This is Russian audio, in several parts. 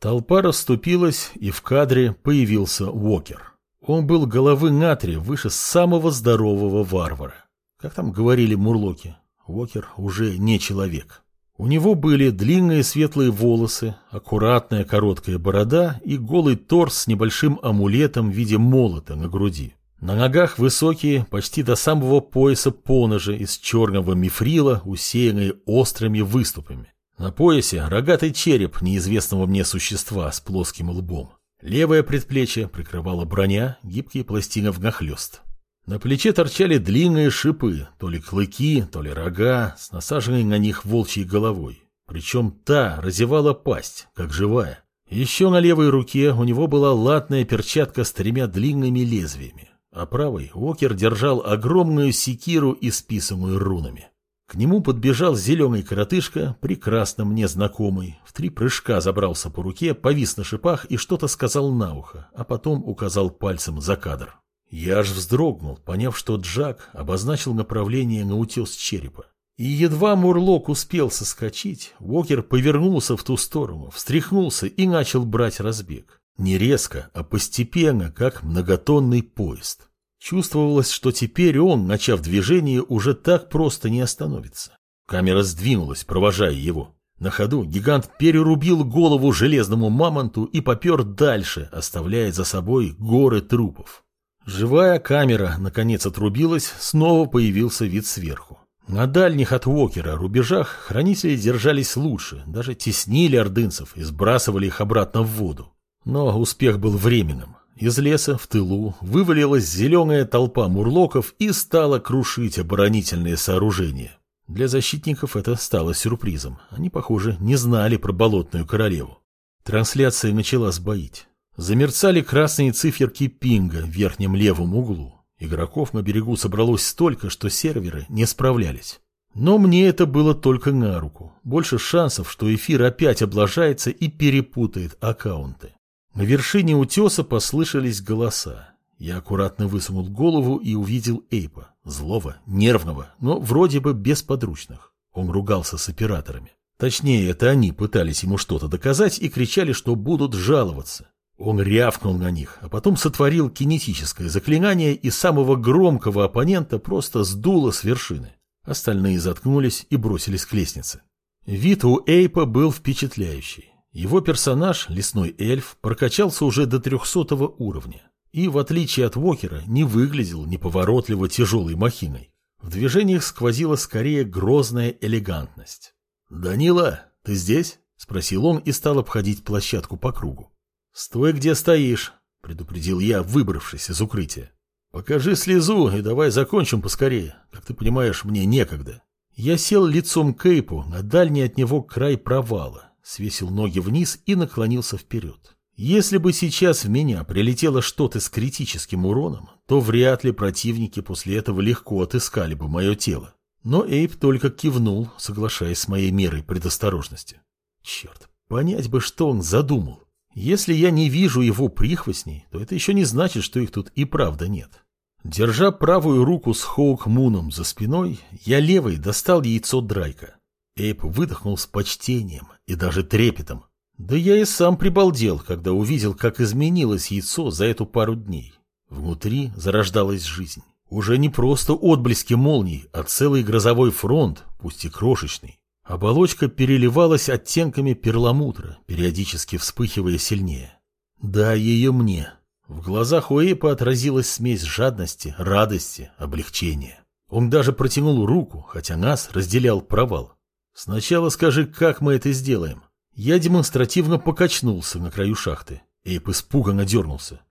Толпа расступилась, и в кадре появился Уокер. Он был головы на три выше самого здорового варвара. Как там говорили мурлоки, Уокер уже не человек. У него были длинные светлые волосы, аккуратная короткая борода и голый торс с небольшим амулетом в виде молота на груди. На ногах высокие, почти до самого пояса поножи из черного мифрила, усеянные острыми выступами. На поясе рогатый череп неизвестного мне существа с плоским лбом. Левое предплечье прикрывала броня, гибкие пластины внахлёст. На плече торчали длинные шипы, то ли клыки, то ли рога, с насаженной на них волчьей головой. Причем та разевала пасть, как живая. Еще на левой руке у него была латная перчатка с тремя длинными лезвиями, а правой Уокер держал огромную секиру, исписанную рунами. К нему подбежал зеленый коротышка, прекрасно мне знакомый. В три прыжка забрался по руке, повис на шипах и что-то сказал на ухо, а потом указал пальцем за кадр. Я аж вздрогнул, поняв, что Джак обозначил направление на утес черепа. И едва Мурлок успел соскочить, Уокер повернулся в ту сторону, встряхнулся и начал брать разбег. Не резко, а постепенно, как многотонный поезд. Чувствовалось, что теперь он, начав движение, уже так просто не остановится. Камера сдвинулась, провожая его. На ходу гигант перерубил голову железному мамонту и попер дальше, оставляя за собой горы трупов. Живая камера, наконец, отрубилась, снова появился вид сверху. На дальних от Уокера рубежах хранители держались лучше, даже теснили ордынцев и сбрасывали их обратно в воду. Но успех был временным. Из леса в тылу вывалилась зеленая толпа мурлоков и стала крушить оборонительные сооружения. Для защитников это стало сюрпризом. Они, похоже, не знали про болотную королеву. Трансляция начала сбоить. Замерцали красные циферки пинга в верхнем левом углу. Игроков на берегу собралось столько, что серверы не справлялись. Но мне это было только на руку. Больше шансов, что эфир опять облажается и перепутает аккаунты. На вершине утеса послышались голоса. Я аккуратно высунул голову и увидел Эйпа, злого, нервного, но вроде бы бесподручных. Он ругался с операторами. Точнее, это они пытались ему что-то доказать и кричали, что будут жаловаться. Он рявкнул на них, а потом сотворил кинетическое заклинание и самого громкого оппонента просто сдуло с вершины. Остальные заткнулись и бросились к лестнице. Вид у Эйпа был впечатляющий. Его персонаж, лесной эльф, прокачался уже до трехсотого уровня и, в отличие от Вокера, не выглядел неповоротливо тяжелой махиной. В движениях сквозила скорее грозная элегантность. «Данила, ты здесь?» – спросил он и стал обходить площадку по кругу. «Стой, где стоишь», – предупредил я, выбравшись из укрытия. «Покажи слезу и давай закончим поскорее. Как ты понимаешь, мне некогда». Я сел лицом к Эйпу на дальний от него край провала свесил ноги вниз и наклонился вперед. Если бы сейчас в меня прилетело что-то с критическим уроном, то вряд ли противники после этого легко отыскали бы мое тело. Но Эйп только кивнул, соглашаясь с моей мерой предосторожности. Черт, понять бы, что он задумал. Если я не вижу его прихвостней, то это еще не значит, что их тут и правда нет. Держа правую руку с Хоук Муном за спиной, я левой достал яйцо Драйка. Эйп выдохнул с почтением и даже трепетом. Да я и сам прибалдел, когда увидел, как изменилось яйцо за эту пару дней. Внутри зарождалась жизнь. Уже не просто отблески молний, а целый грозовой фронт, пусть и крошечный. Оболочка переливалась оттенками перламутра, периодически вспыхивая сильнее. «Да, ее мне». В глазах у Эйпа отразилась смесь жадности, радости, облегчения. Он даже протянул руку, хотя нас разделял провал. Сначала скажи, как мы это сделаем. Я демонстративно покачнулся на краю шахты. Эйп испуганно дернулся.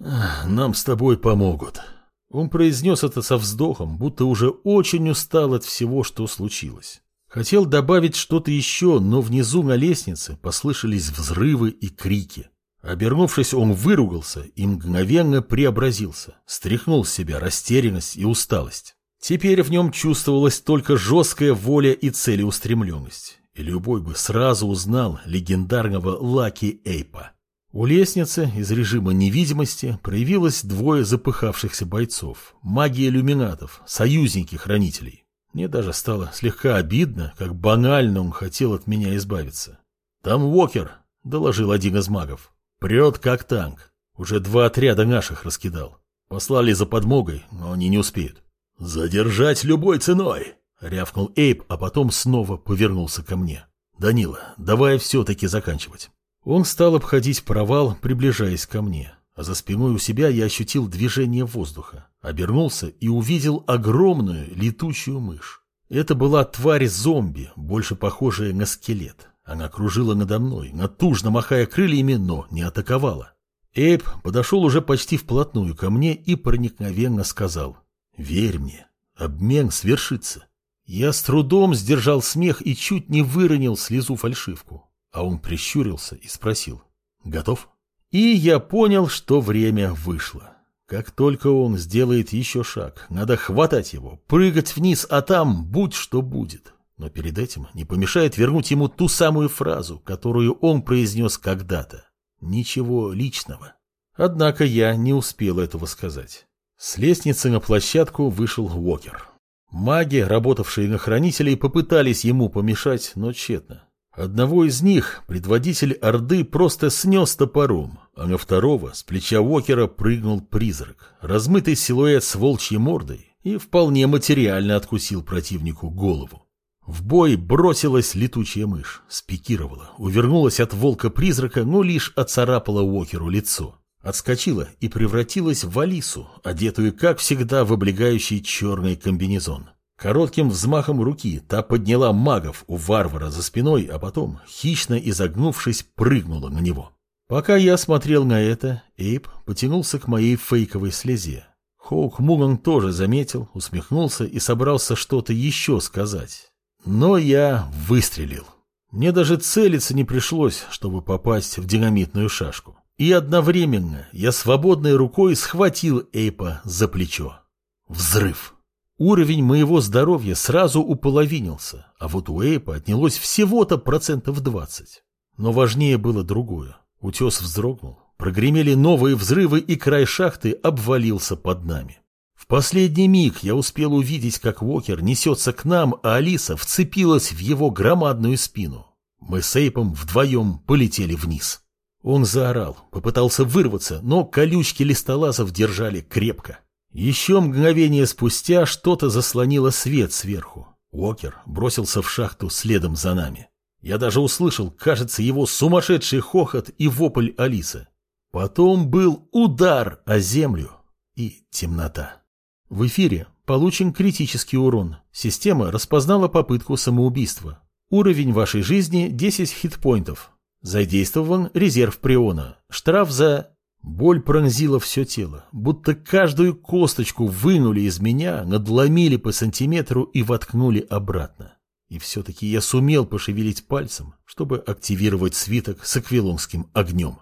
«Нам с тобой помогут». Он произнес это со вздохом, будто уже очень устал от всего, что случилось. Хотел добавить что-то еще, но внизу на лестнице послышались взрывы и крики. Обернувшись, он выругался и мгновенно преобразился, стряхнул с себя растерянность и усталость. Теперь в нем чувствовалась только жесткая воля и целеустремленность. И любой бы сразу узнал легендарного Лаки Эйпа. У лестницы из режима невидимости проявилось двое запыхавшихся бойцов, маги иллюминатов, союзники хранителей. Мне даже стало слегка обидно, как банально он хотел от меня избавиться. «Там Уокер», — доложил один из магов. «Прет как танк. Уже два отряда наших раскидал. Послали за подмогой, но они не успеют». «Задержать любой ценой!» — рявкнул Эйп, а потом снова повернулся ко мне. «Данила, давай все-таки заканчивать». Он стал обходить провал, приближаясь ко мне. А за спиной у себя я ощутил движение воздуха, обернулся и увидел огромную летучую мышь. Это была тварь-зомби, больше похожая на скелет. Она кружила надо мной, натужно махая крыльями, но не атаковала. Эйб подошел уже почти вплотную ко мне и проникновенно сказал «Верь мне, обмен свершится». Я с трудом сдержал смех и чуть не выронил слезу фальшивку. А он прищурился и спросил «Готов?» И я понял, что время вышло. Как только он сделает еще шаг, надо хватать его, прыгать вниз, а там будь что будет. Но перед этим не помешает вернуть ему ту самую фразу, которую он произнес когда-то. Ничего личного. Однако я не успел этого сказать. С лестницы на площадку вышел Уокер. Маги, работавшие на хранителей, попытались ему помешать, но тщетно. Одного из них предводитель Орды просто снес топором, а на второго с плеча Уокера прыгнул призрак, размытый силуэт с волчьей мордой и вполне материально откусил противнику голову. В бой бросилась летучая мышь, спикировала, увернулась от волка-призрака, но лишь оцарапала Уокеру лицо. Отскочила и превратилась в Алису, одетую, как всегда, в облегающий черный комбинезон. Коротким взмахом руки та подняла магов у варвара за спиной, а потом, хищно изогнувшись, прыгнула на него. Пока я смотрел на это, Эйп потянулся к моей фейковой слезе. Хоук Муган тоже заметил, усмехнулся и собрался что-то еще сказать. Но я выстрелил. Мне даже целиться не пришлось, чтобы попасть в динамитную шашку. И одновременно я свободной рукой схватил Эйпа за плечо. Взрыв. Уровень моего здоровья сразу уполовинился, а вот у Эйпа отнялось всего-то процентов 20. Но важнее было другое. Утес вздрогнул, прогремели новые взрывы, и край шахты обвалился под нами. В последний миг я успел увидеть, как Уокер несется к нам, а Алиса вцепилась в его громадную спину. Мы с Эйпом вдвоем полетели вниз. Он заорал, попытался вырваться, но колючки листолазов держали крепко. Еще мгновение спустя что-то заслонило свет сверху. Уокер бросился в шахту следом за нами. Я даже услышал, кажется, его сумасшедший хохот и вопль Алисы. Потом был удар о землю и темнота. В эфире получен критический урон. Система распознала попытку самоубийства. Уровень вашей жизни 10 хитпоинтов. Задействован резерв приона. Штраф за Боль пронзила все тело, будто каждую косточку вынули из меня, надломили по сантиметру и воткнули обратно. И все-таки я сумел пошевелить пальцем, чтобы активировать свиток с аквилонским огнем.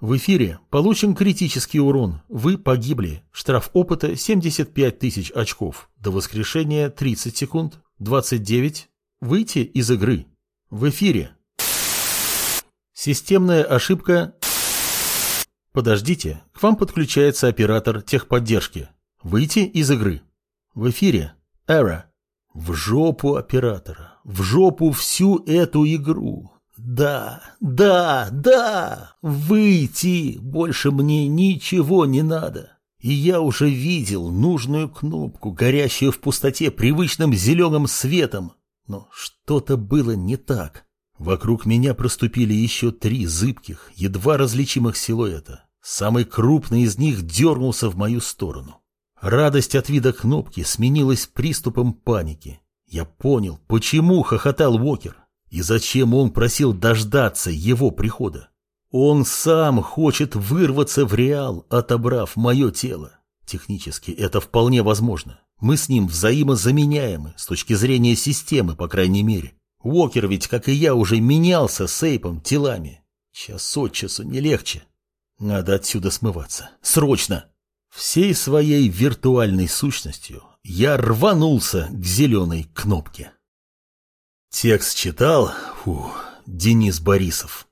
В эфире получен критический урон. Вы погибли. Штраф опыта 75 тысяч очков. До воскрешения 30 секунд. 29. Выйти из игры. В эфире. Системная ошибка Подождите, к вам подключается оператор техподдержки. Выйти из игры. В эфире. Эра. В жопу оператора. В жопу всю эту игру. Да, да, да. Выйти. Больше мне ничего не надо. И я уже видел нужную кнопку, горящую в пустоте привычным зеленым светом. Но что-то было не так. Вокруг меня проступили еще три зыбких, едва различимых силуэта. Самый крупный из них дернулся в мою сторону. Радость от вида кнопки сменилась приступом паники. Я понял, почему хохотал Уокер и зачем он просил дождаться его прихода. Он сам хочет вырваться в реал, отобрав мое тело. Технически это вполне возможно. Мы с ним взаимозаменяемы, с точки зрения системы, по крайней мере. Уокер ведь, как и я, уже менялся с Эйпом телами. Час от часу не легче. Надо отсюда смываться. Срочно! Всей своей виртуальной сущностью я рванулся к зеленой кнопке. Текст читал фу, Денис Борисов.